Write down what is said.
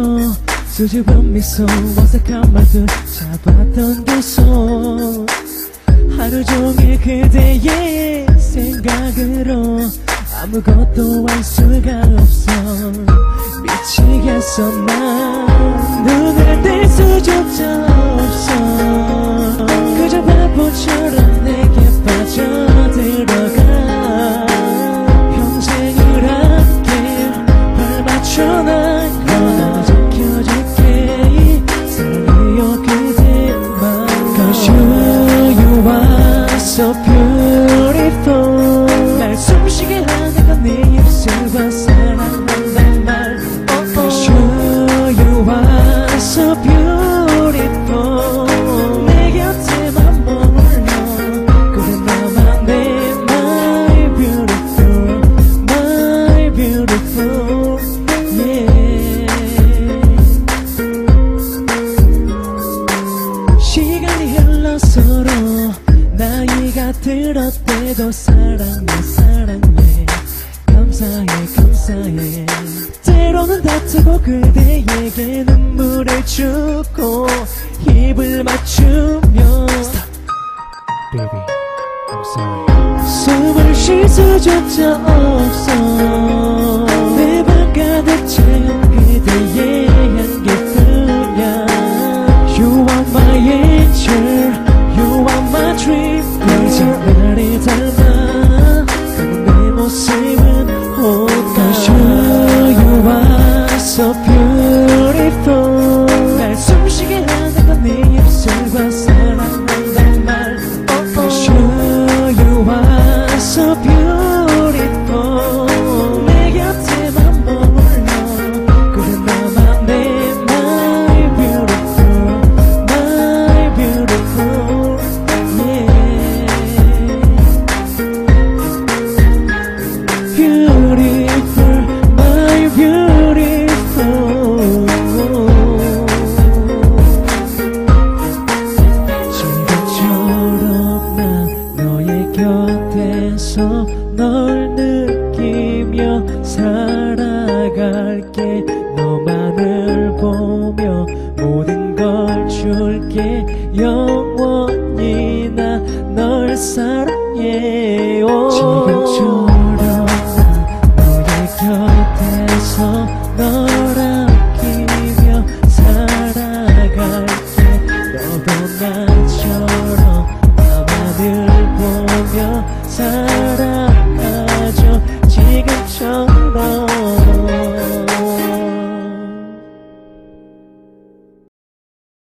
기억해요. 수줍은 미소 어색한 말들 잡았던 두손 하루 종일 그대의 생각으로 아무것도 할 수가 없어. 미치겠어 난. 눈을 뗄 수조차 없어. 그저 바보처럼 들었대도 사랑해 사랑해. 감사해 감사해. 때로는 다투고 그대에게 눈물을 주고 입을 맞추며 Baby, I'm sorry. 숨을 쉴 수조차 없어. 내방 가득 you, are so beautiful 날 숨쉬게 하는 건 네 입술과 곁에서 널 느끼며 살아갈게. 너만을 보며 모든 걸 줄게. 영원히 나 널 사랑해 지금처럼 난 너의 곁에서 널 아끼며 살아갈게. 너도 나처럼 나